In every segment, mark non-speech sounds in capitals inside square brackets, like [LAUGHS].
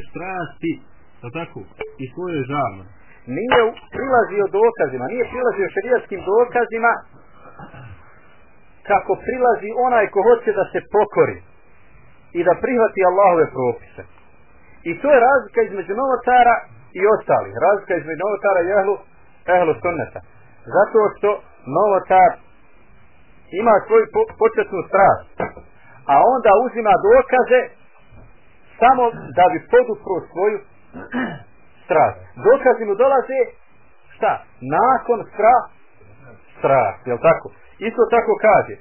svojoj strasti, da tako, i svoje žalme. Nije prilazio dokazima, nije prilazio šarijatskim dokazima kako prilazi onaj ko hoće da se pokori i da prihvati Allahove propise. I to je razlika između novotara i ostalih. Razlika između novotara i ehlu, ehlu sunneta. Zato što novotar ima svoju po, početnu strast, a onda uzima dokaze samo da bi podupro svoju [CLEARS THROAT] strast. Dokazi mu dolaze šta? Nakon stra strast, jel tako? Isto tako kaže.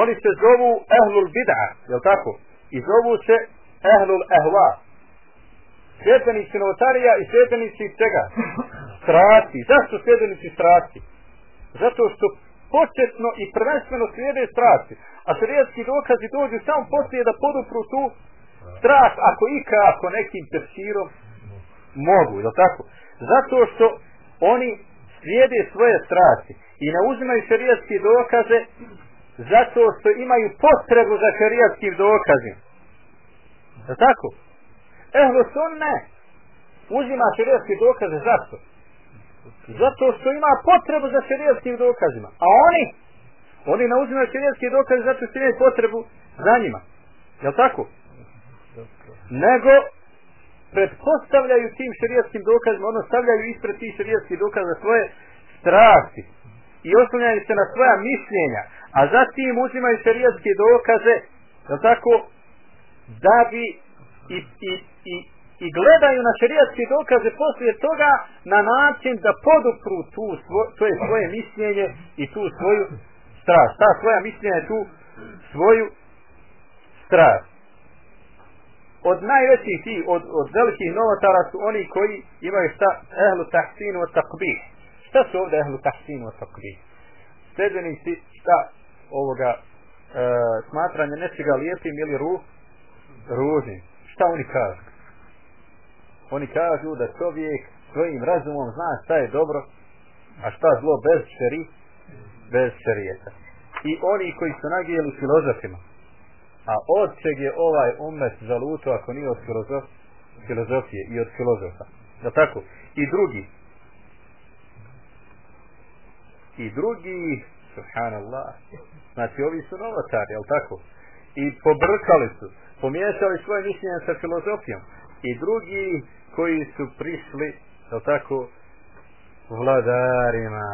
Oni se zovu ehlul bid'a, jel tako? I zovu se ehlul ehva. Svjetenici novotarija i svjetenici čega? Strasti. Zašto svjetenici strasti? Zato što početno i prvenstveno slijede strasti. A šarijetski dokazi dođu samo poslije da podupru tu Strah, ako ika, ako nekim tefsirom mogu, je tako? Zato što oni slijede svoje strasti i ne uzimaju šarijetski dokaze zato što imaju potrebu za šarijatskim dokazima. Je tako? Ehlu sunne uzima šarijatske dokaze zašto? Zato što ima potrebu za šarijatskim dokazima. A oni? Oni ne uzimaju šarijatske dokaze zato što imaju potrebu za njima. Je tako? Nego predpostavljaju tim šarijatskim dokazima, ono stavljaju ispred tih šerijatskih dokaza svoje strasti i oslanjaju se na svoja mišljenja, a zatim uzimaju šerijatske dokaze, da tako, da bi i, i, i, i gledaju na šarijatske dokaze poslije toga na način da podupru tu svo, to je svoje mišljenje i tu svoju strast. Ta svoja mišljenja tu svoju strast. Od najvećih ti, od, od velikih novotara su oni koji imaju šta ehlu tahsinu od takbih. Šta su ovdje ehlu tahsinu od takbih? Sredbenici šta ovoga e, smatranje nečega lijepim ili ru, ružnim. Šta oni kažu? Oni kažu da čovjek svojim razumom zna šta je dobro, a šta zlo bez šeri, bez šerijeta. I oni koji su nagijeli filozofima, a od čeg je ovaj umet zaluto ako nije od filozof, filozofije i od filozofa. Da tako? I drugi. I drugi, subhanallah, znači ovi su novotari, jel tako? I pobrkali su, pomiješali svoje mišljenje sa filozofijom. I drugi koji su prišli, jel tako, vladarima.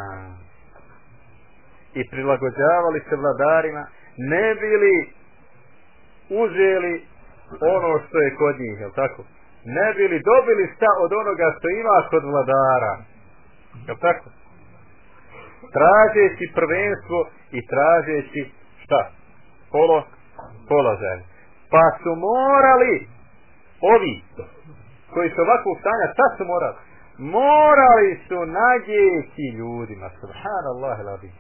I prilagođavali se vladarima, ne bili uzeli ono što je kod njih, jel tako? Ne bili dobili šta od onoga što ima kod vladara. Jel tako? Tražeći prvenstvo i tražeći šta? Polo, položaj. Pa su morali ovi koji su ovakvog stanja, šta su morali? Morali su nadjeti ljudima. Subhanallah ilabi.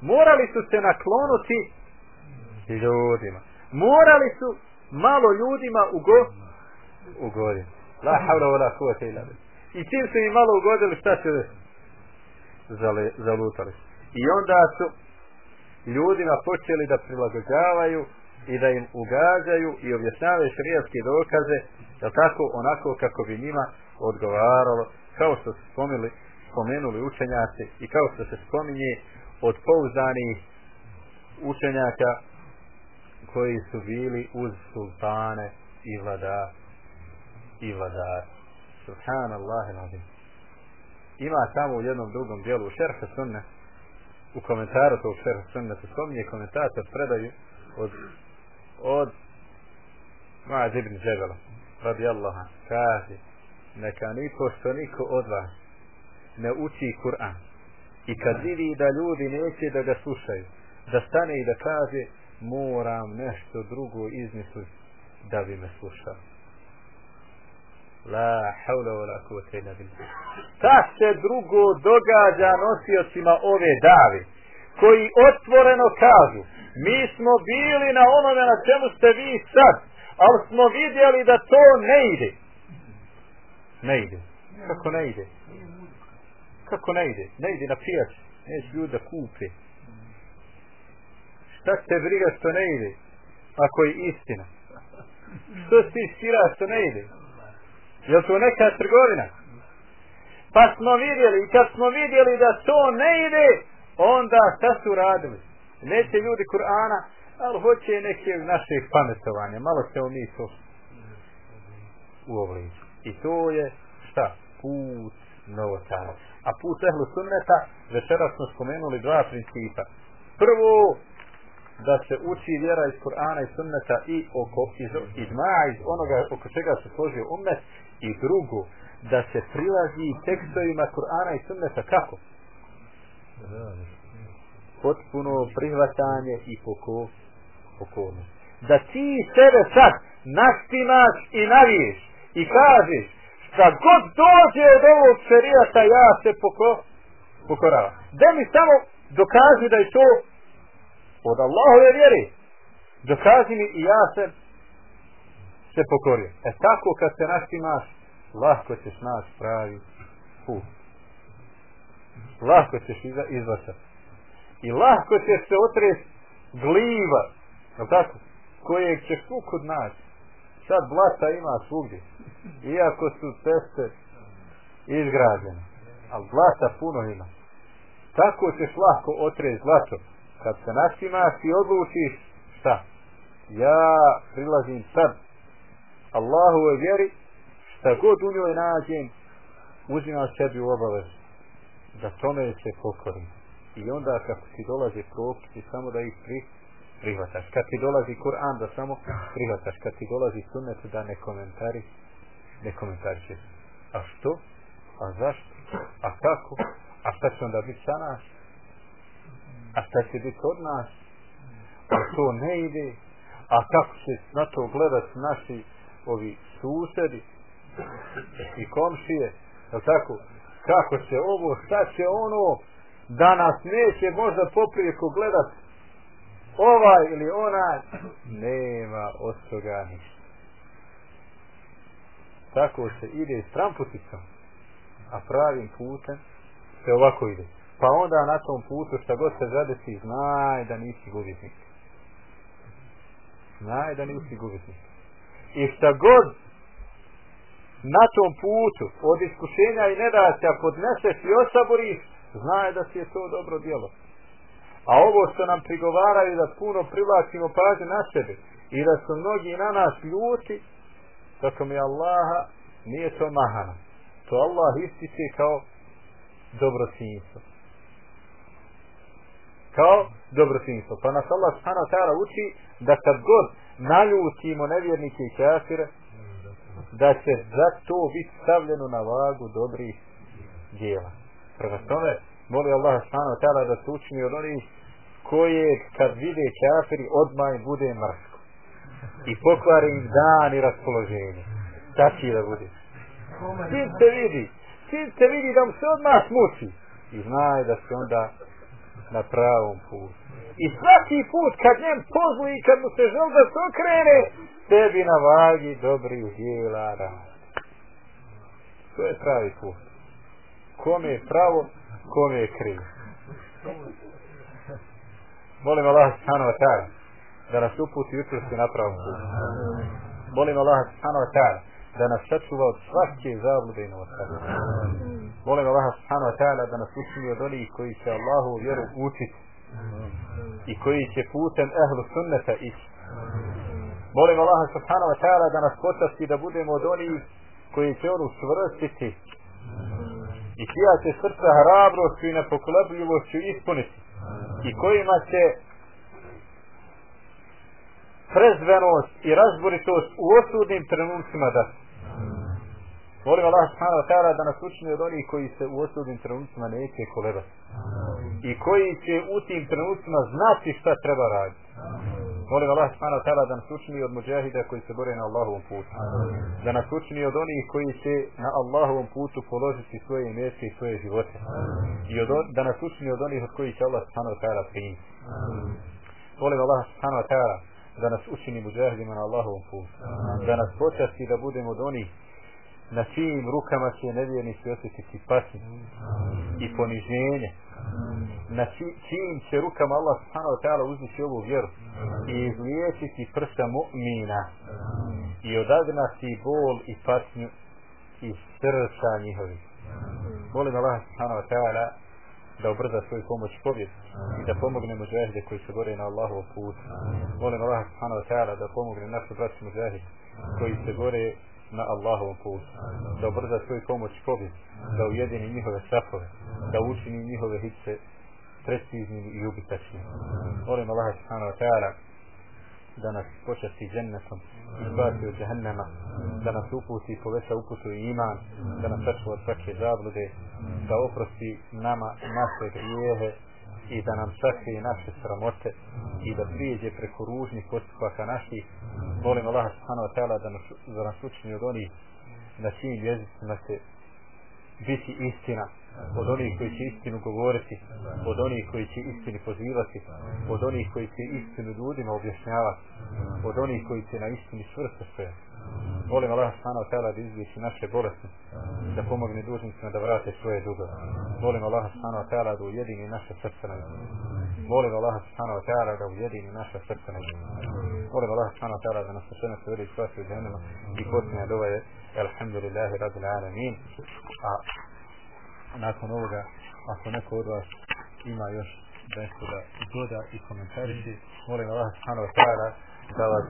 Morali su se naklonuti ljudima morali su malo ljudima ugo ugoditi. La havla wala kuvvete billah. I čim su im malo ugodili, šta se Zale, zalutali. I onda su ljudima počeli da prilagođavaju i da im ugađaju i objašnjavaju šrijatske dokaze, da tako onako kako bi njima odgovaralo, kao što su spomili, spomenuli učenjaci i kao što se spominje od pouzdanih učenjaka koji su bili uz sultane i vlada i vladar subhanallah nazim ima tamo u jednom drugom dijelu u šerhe sunne u komentaru tog šerhe sunne se spominje komentator predaju od od Maad ibn Jebela radi Allaha kaže neka niko što niko od vas ne uči Kur'an i kad vidi da ljudi neće da ga slušaju da stane i da kaže moram nešto drugo izmisliti da bi me slušao. La haula wa la kuvvete illa billah. Ta se drugo događa nosiocima ove dave koji otvoreno kažu mi smo bili na onome na čemu ste vi sad ali smo vidjeli da to ne ide. Ne ide. Kako ne ide? Kako ne ide? Ne ide na pijac. Neće ljudi da kupe šta te briga što ne ide ako je istina što si stira što ne ide Je to neka trgovina? Pa smo vidjeli, i kad smo vidjeli da to ne ide, onda šta su radili? Neće ljudi Kur'ana, ali hoće neke naših pametovanja. Malo se mi to uobliči. I to je šta? Put novotara. A put ehlu sunneta, večera smo spomenuli dva principa. Prvo, da se uči vjera iz Kur'ana i sunneta i oko iz, iz maja, iz onoga oko čega se složio umet. I drugo, da se prilazi tekstovima Kur'ana i sunneta kako? Potpuno prihvatanje i poko, pokornost. Da ti sebe sad nastimaš i naviješ i kažeš šta god dođe od ovog šerijata ja se poko, pokoravam. Da mi samo dokaži da je to od Allahove vjeri. dokazi mi i ja se se pokorio. E tako kad se nastimaš lahko ćeš naš pravi put. Lahko ćeš izvasati. I lahko ćeš se otres gliva, no tako, kojeg tu svukod naći. Sad blata ima svugdje. Iako su ceste izgrađene. Ali blata puno ima. Tako ćeš lahko otres zlato. Kad se naštimaš i odlučiš, šta? Ja prilazim sad Allahu je vjeri šta god u njoj nađem, uzimam sebi u obavez da tome se pokorim I onda kako ti dolazi propisi, samo da ih pri, prihvataš. Kad ti dolazi Kur'an, da samo prihvataš. Kad ti dolazi sunnet, da ne komentari, ne komentariš. A što? A zašto? A kako? A šta će onda biti sa nas? A šta će biti od nas? A to ne ide? A kako će na to gledati naši ovi susedi? i komšije, je tako? Kako će ovo, šta će ono, da nas neće možda poprijeko gledat ovaj ili onaj, nema od toga ništa. Tako se ide s tramputicom, a pravim putem se ovako ide. Pa onda na tom putu šta god se zadesi, znaj da nisi gubitnik. Znaj da nisi gubitnik. I šta god na tom putu od iskušenja i nedaća podneseš i osaboriš, znaj da si je to dobro djelo. A ovo što nam prigovaraju da puno privlačimo pažnje na sebe i da su mnogi na nas ljuti, tako mi Allaha nije to mahana. To Allah ističe kao dobrosinjstvo. Kao dobročinstvo. Pa nas Allah subhanahu ta'ala uči da kad god naljutimo nevjernike i kafire, da će za to biti stavljeno na vagu dobrih djela. Prema tome, moli Allah subhanahu wa ta'ala da se učini od onih koje kad vide kafiri odmah im bude mrsko. I pokvari im dan i raspoloženje. Taki da bude. Čim se vidi, čim se vidi da mu se odmah smuči. I znaj da se onda na pravom putu. I svaki put kad njem pozvu i kad mu se žel da se okrene, tebi na vagi dobri dijela. To je pravi put. Kome je pravo, kome je krivo. Molim Allah subhanahu wa ta'ala da nas uputi jutro na pravom putu. Molim Allah subhanahu wa ta'ala da nas sačuva od svake zablude i novostane. Molim Allah subhanahu wa ta'ala da nas učini od onih koji će Allahu vjeru učiti i koji će putem ehlu sunneta ići. Molim Allah subhanahu wa ta'ala da nas počasti da budemo od onih koji će onu svrstiti i čija će srca hrabrost i nepokolebljivost ispuniti i kojima će prezvenost i razboritost u osudnim trenucima da Molim Allah subhanahu wa ta'ala da nas učini od onih koji se u osnovnim trenucima neće kolebati. I koji će u tim trenucima znati šta treba raditi. Molim Allah subhanahu wa ta'ala da nas učini od muđahida koji se bore na Allahovom putu. Da nas učini od onih koji će na Allahovom putu položiti svoje mjeste i svoje živote. I od, da nas učini od onih od koji će Allah subhanahu wa ta'ala primiti. Molim Allah subhanahu wa ta'ala da nas učini muđahidima na Allahovom putu. Da nas počasti da budemo od onih na čijim rukama će nevjernici osjetiti patnju i poniženje na čijim će rukama Allah subhanahu wa ta'ala uzmići ovu vjeru i izliječiti prsa mu'mina i odagnati bol i patnju i srca njihovi. Molim Allah subhanahu wa ta'ala da ubrza svoju pomoć pobjed i da pomogne muđahide koji se gore na Allahov put. Molim Allah subhanahu wa ta'ala da pomogne našu braću muđahide koji se gore na Allahovom putu. Da obrza svoju pomoć pobjed, da ujedini njihove safove, da učini njihove hice preciznim i ubitačnim. Molim Allah subhanahu wa ta'ala da nas počasti džennetom i od džahennema, da nas uputi i poveća uputu i iman, da nas sačuva od svake zablude, da oprosti nama naše grijehe i da nam sakrije naše sramote i da prijeđe preko ružnih postupaka naših. Molim Allah subhanahu wa ta'ala da nas, da nas učini od onih na čijim jezicima se biti istina, od onih koji će istinu govoriti, od onih koji će istinu pozivati, od onih koji će istinu ljudima objašnjavati, od onih koji će na istini čvrsto sve. Molim Allah subhanahu wa ta'ala da izliječi naše bolesti, da pomogne dužnicima da vrate svoje dugove. Molim Allah subhanahu wa ta'ala da ujedini naše srce na. Molim Allah subhanahu wa ta'ala da ujedini naša srca na njih. Molim Allah subhanahu wa ta'ala da nas sve se uvedi svaki u dženima i posljednja dova je Alhamdulillahi rabbil alamin. A nakon ovoga, ako neko od vas ima još nešto da doda i komentariši, molim Allah subhanahu wa ta'ala da vas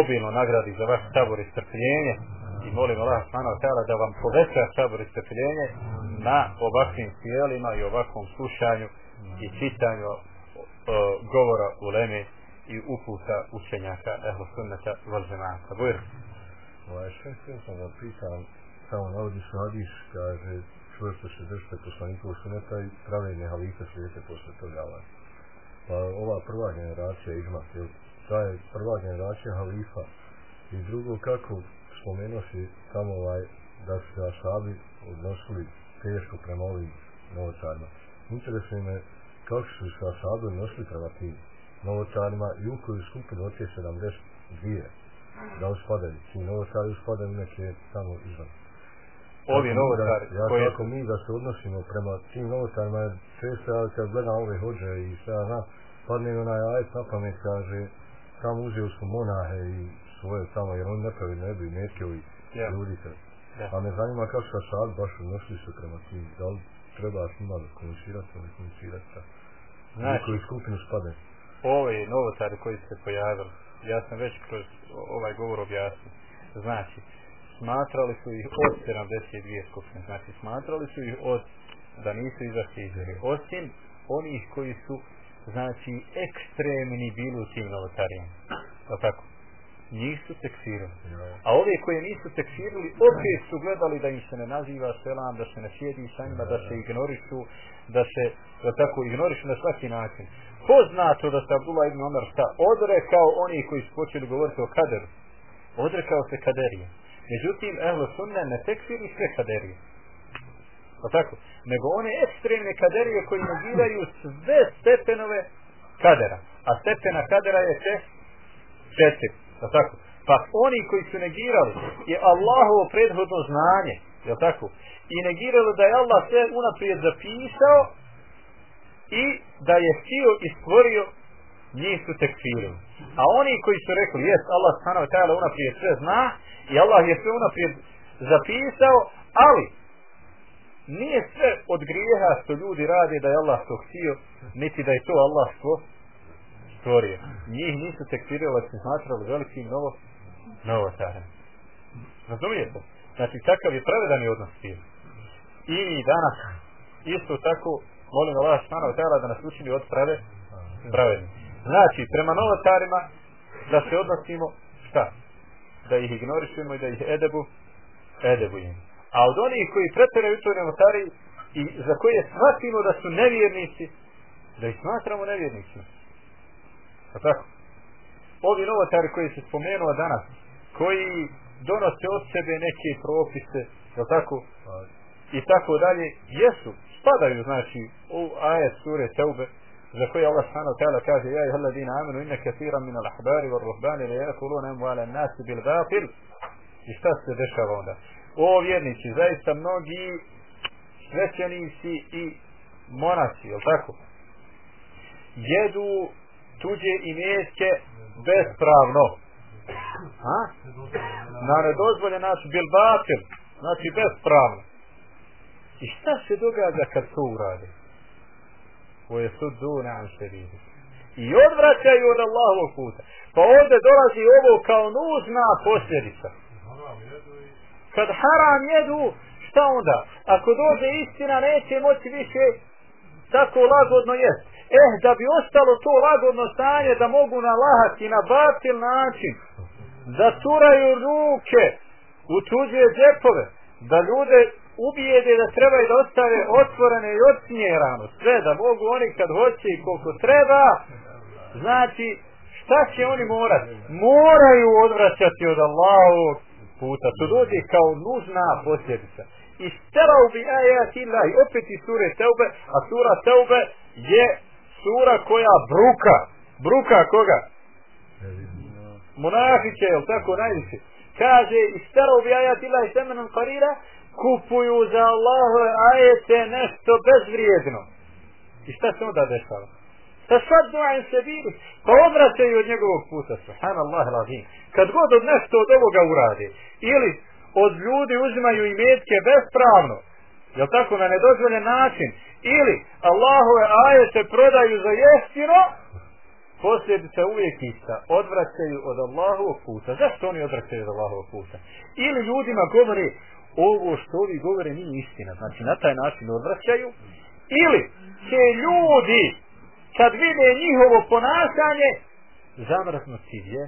obilno nagradi za vaš sabor i strpljenje i molim Allah subhanahu wa ta'ala da vam poveća sabor i strpljenje na ovakvim tijelima i ovakvom slušanju i čitanju o, govora u leme i uputa učenjaka ehlu sunnata val zemata. Bujr. Ovaj, što sam da pitam, samo navodi su hadis, kaže, čvrsto se držite poslanikov sunnata i pravilne halife slijete posle toga. Pa ova prva generacija izma, jel, ta je prva generacija halifa i drugo kako spomenuo si tamo ovaj da su se asabi odnosili teško prema ovim novotarima. Interesuje me kako su se asabi odnosili prema tim novotarima i u koju skupinu od 72 da uspadaju. Ti novotari uspadaju neke tamo izvan. Ovi novotari ja koje... mi da se odnosimo prema tim novotarima jer često ja kad gledam ove hođe i sve ja znam padne mi onaj ajet na pamet kaže tamo uzeo su monahe i svoje tamo, jer oni ne pravi ne bi metke i Ja. ljudi se. A me zanima kako sa sad baš odnosili su prema tim, da li treba s njima komunicirati ili komunicirati sa Znači, koji skupinu spade. ove novotari koji su se pojavili, ja sam već kroz ovaj govor objasnio. Znači, smatrali su ih od 72 skupine. Znači, smatrali su ih od da nisu izašli iz. Osim onih koji su znači ekstremni bili u tim novotarijama. Pa tako? Njih su tekfirili. A ove koje nisu tekfirili, opet su gledali da im se ne naziva selam, da se ne sjedi sa njima, da se ignorišu, da se, da tako, ignorišu na svaki način. Poznato da se Abdullah ibn Omer šta odrekao oni koji su počeli govoriti o kaderu. Odrekao se kaderije. Međutim, ehlo sunne ne tekfiri sve kaderije. Pa tako? Nego one ekstremne kaderije koji negiraju sve stepenove kadera. A stepena kadera je te četiri. Je tako? Pa oni koji su negirali je Allahovo prethodno znanje. Je tako? I negirali da je Allah sve unaprijed zapisao i da je htio i stvorio njih su tekfirili. A oni koji su rekli, jes, Allah stanova tajala unaprijed sve zna i Allah je sve unaprijed zapisao, ali nije sve od grijeha što ljudi rade da je Allah to htio, niti da je to Allah što historije. Njih nisu tekfirili, se smatrali velikim novo, novotarem. Razumijete? Znači, takav je pravedan odnos s tim. I mi danas, isto tako, molim Allah subhanahu wa ta'ala da nas učini od prave, pravedni. Znači, prema novotarima, da se odnosimo, šta? Da ih ignorišemo i da ih edebu, edebu im. A od onih koji pretjeraju to novotari i za koje shvatimo da su nevjernici, da ih smatramo nevjernicima. Tako? Ovi novotari koji se spomenuo danas, koji donose od sebe neke propise, je tako? I tako dalje, jesu, spadaju, znači, u ajet sure Teube, za koje Allah subhanahu ta'ala kaže ja i alladina amanu inna kathira min al-ahbari wal ruhbani la yakuluna amwala an-nas bil batil i šta se dešava onda o vjernici zaista mnogi svećenici i monasi je tako jedu tuđe imetke bespravno Ha? Na nedozvoljen način, bil batil, znači bespravno. I šta se događa kad to urade? Koje su dune an šeridi. I odvraćaju od Allahovog puta. Pa ovdje dolazi ovo kao nužna posljedica. Kad haram jedu, šta onda? Ako dođe istina, neće moći više tako lagodno jest. Eh, da bi ostalo to lagodno stanje, da mogu nalahati na batil način, da turaju ruke u tuđe džepove, da ljude ubijede da trebaju da ostave otvorene i odsmjerano, sve da mogu oni kad hoće i koliko treba, znači šta će oni morati? Moraju odvraćati od Allahovog puta, to dođe kao nužna posljedica. I sterao bi ajat illa i opet i sure Teube, a sura Teube je sura koja bruka. Bruka koga? Munafiće, jel tako najviše? Kaže, i sterao bi ajat illa i semenom karira, kupuju za Allahove ajete nešto bezvrijedno. I šta se onda dešava? Sa sad duajem se bili, pa obraćaju od njegovog puta, subhanallah lazim. Kad god od nešto od ovoga urade, ili od ljudi uzimaju i metke bespravno, jel tako, na nedozvoljen način, ili Allahove ajete prodaju za jeftino, posljedica uvijek ista, odvraćaju od Allahovog puta. Zašto oni odvraćaju od Allahovog puta? Ili ljudima govori, ovo što ovi govore nije istina, znači na taj način odvraćaju, ili će ljudi, kad vide njihovo ponašanje, zamrznuti vje,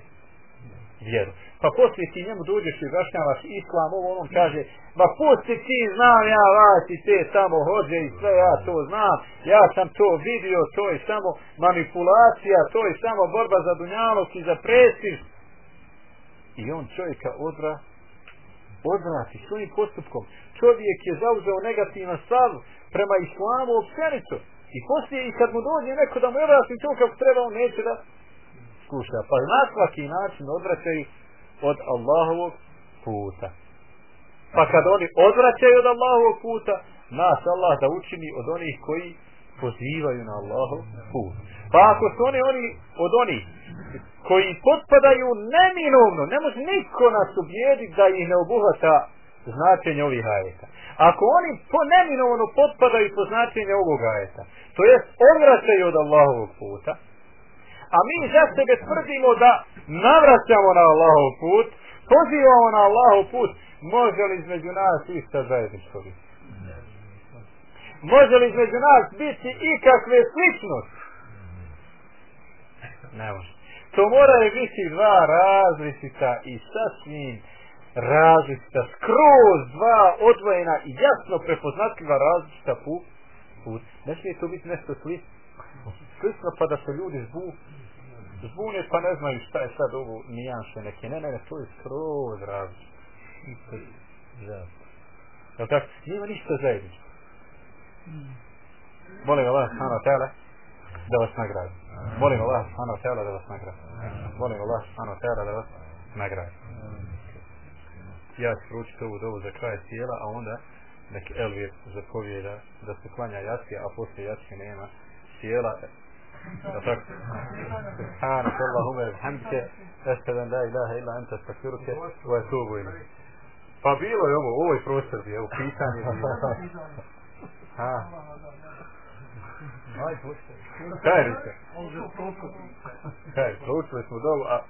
vjeru. Pa poslije ti njemu dođeš i zašnjavaš islam, ovo onom kaže, ma pusti ti, znam ja vas i te samo hođe i sve ja to znam, ja sam to vidio, to je samo manipulacija, to je samo borba za dunjalog i za prestiž. I on čovjeka odra, odvrati svojim postupkom. Čovjek je zauzeo negativan stav prema islamu općenito. I poslije, i kad mu dođe neko da mu je vrati to kako treba, on neće da iskuša, Pa na svaki način odvraćaju od Allahovog puta. Pa kad oni odvraćaju od Allahovog puta, nas Allah da učini od onih koji pozivaju na Allahov put. Pa ako su oni, oni od onih koji potpadaju neminovno, ne može niko nas ubijediti da ih ne obuhvata značenje ovih ajeta. Ako oni po neminovno potpadaju po značenje ovog ajeta, to jest odvraćaju od Allahovog puta, a mi za sebe tvrdimo da navraćamo na Allahov put, pozivamo na Allahov put, može li između nas ista zajedničko biti? Može li između nas biti ikakve sličnosti? Ne može. To mora biti dva različita i sasvim različita, skroz dva odvojena i jasno prepoznatljiva različita put. put. Ne smije to biti nešto slično. Slično pa da se ljudi zbu, zbune pa ne znaju šta je sad ovo nijanše neke. Ne, ne, ne, to je skroz različito. Jel tako? Nima ništa zajedničko. Molim Allah, subhanahu wa ta'ala, da vas nagradi. Molim Allah, subhanahu wa ta'ala, da vas nagradi. Molim Allah, subhanahu wa ta'ala, da vas nagradi. Ja ću proučiti ovu dovu za kraj tijela, a onda nek Elvir zapovjeda da se klanja jacija, a poslije jacije nema tijela Ešhedan la ilaha illa anta stakfiruke, wa etubu ili. Pa bilo je ovo, u ovoj prostor je, u pitanju. Ha. Kaj Rika? Kaj, proučili smo dobro, a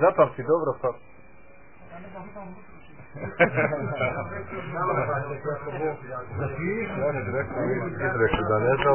zapamti dobro pa... Ja direktno, [LAUGHS] da ne znam.